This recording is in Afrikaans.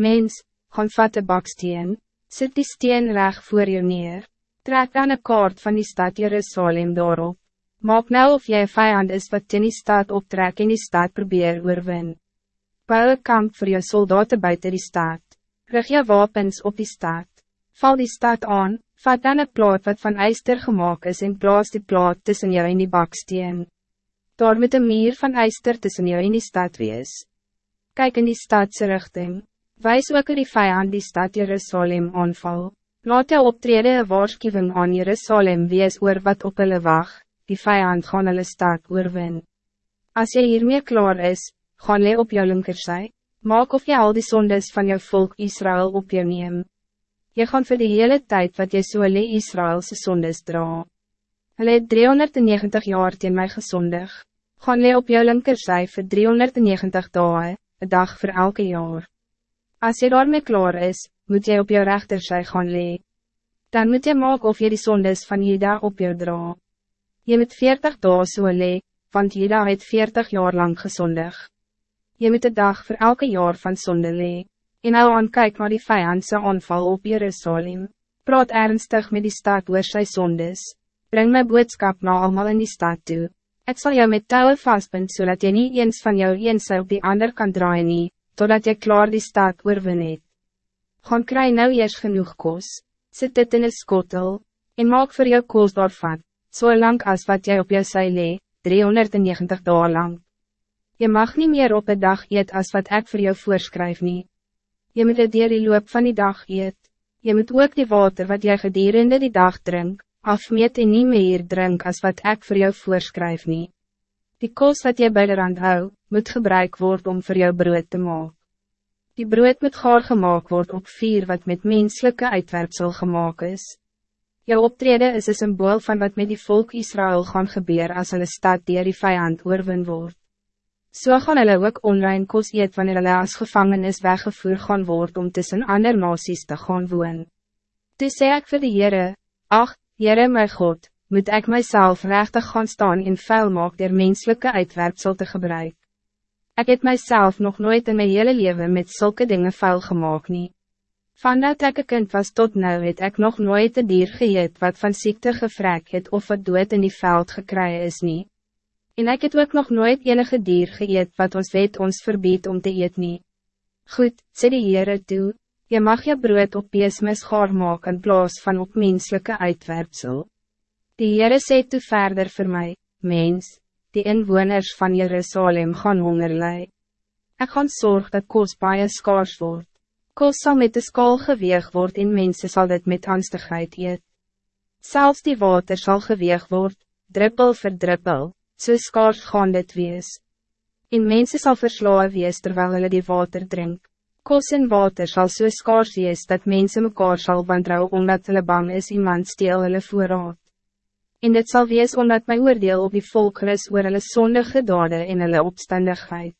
Mens, gaan vat de baksteen, sit die steen reg voor je neer, trek dan een kaart van die stad Jerusalem daarop. Maak nou of jy vijand is wat in die stad optrek en die stad probeer oorwin. Bouw een kamp voor je soldaten buiten die stad. Rig je wapens op die stad. Val die stad aan, vat dan een plaat wat van ijster gemaakt is en plaas die plaat tussen jou en die baksteen. Daar met een meer van ijster tussen jou en die stad wees. Kijk in die stadse richting. Wijs ook die vijand die stad Jerusalem aanval. Laat jou optreden een waarschuwing aan Jerusalem wees oor wat op hulle wacht, die vijand gaan hulle stad oorwin. Als jy hiermee klaar is, gaan jy op jou linkerzij. Maak of je al die zondes van je volk Israël op je neem. Je gaan voor de hele tijd wat je so le Israëlse zondes dra. Hulle het 390 jaar teen my gezondig. Gaan le op jou linkerzij voor 390 dagen, een dag voor elke jaar. Als je daarmee klaar is, moet je op jou rechterzij gaan le. Dan moet je maak of je die zondes van Jeda op jou dra. Je moet 40 dagen so le, want Jeda het 40 jaar lang gezondig je moet de dag voor elke jaar van zonde lee. En nou aan kyk naar die vijandse aanval op Jerusalem. Praat ernstig met die stad oor sy sondes. Breng my boodskap na allemaal in die stad toe. Ik zal jou met touwen vastbind zodat je niet eens van jou eens op die ander kan draaien nie, totdat je klaar die stad oorwin het. Gaan kry nou eers genoeg kos, sit dit in een skotel, en maak voor jou koos daarvan, so lang als wat jij op jou sy lee, 390 dagen lang. Je mag niet meer op een dag eet als wat ik voor jou voorschrijf niet. Je moet het dier die loop van die dag eet. Je moet ook die water wat jij gedurende die dag drink, afmeet en niet meer drink als wat ik voor jou voorschrijf niet. Die koos wat jy bij de rand hou, moet gebruik worden om voor jou brood te maken. Die brood moet gaar gemaakt worden op vier wat met menselijke uitwerpsel gemaakt is. Jou optreden is een symbool van wat met die volk Israël gaan gebeuren als hulle stad die die vijand oorwin wordt. So gaan hulle ook onrein kos eet wanneer hulle as gevangenis weggevoer gaan word om tussen ander nasies te gaan woon. Toe sê ek vir die Heere, Ach, Heere my God, moet ik mijzelf rechtig gaan staan in vuil maak der menselijke uitwerpsel te gebruik. Ik heb mijzelf nog nooit in mijn hele leven met zulke dingen vuil gemaakt nie. Vandat ek een kind was tot nu het ik nog nooit een dier geëet wat van ziekte gevrek het of wat dood in die veld gekry is niet. En ik het ook nog nooit enige dier geëet wat ons weet ons verbiedt om te eet nie. Goed, sê die Heere toe, je mag je brood op beesmis gaar maak in plaas van op menselijke uitwerpsel. Die Heere sê toe verder voor mij, mens, die inwoners van Jerusalem gaan honger lei. Ek gaan zorg dat kos baie skaars word. Kos sal met de skaal geweeg word en mense sal dit met angstigheid eet. Zelfs die water zal geweeg word, druppel vir druppel so skaars gaan dit wees. En mense sal verslaan wees terwijl hulle die water drink. Kos en water zal so skaars wees dat mense mekaar sal wantrouw omdat hulle bang is iemand steel hulle voorraad. En dit zal wees omdat my oordeel op die volk is oor hulle sondige dade en hulle opstandigheid.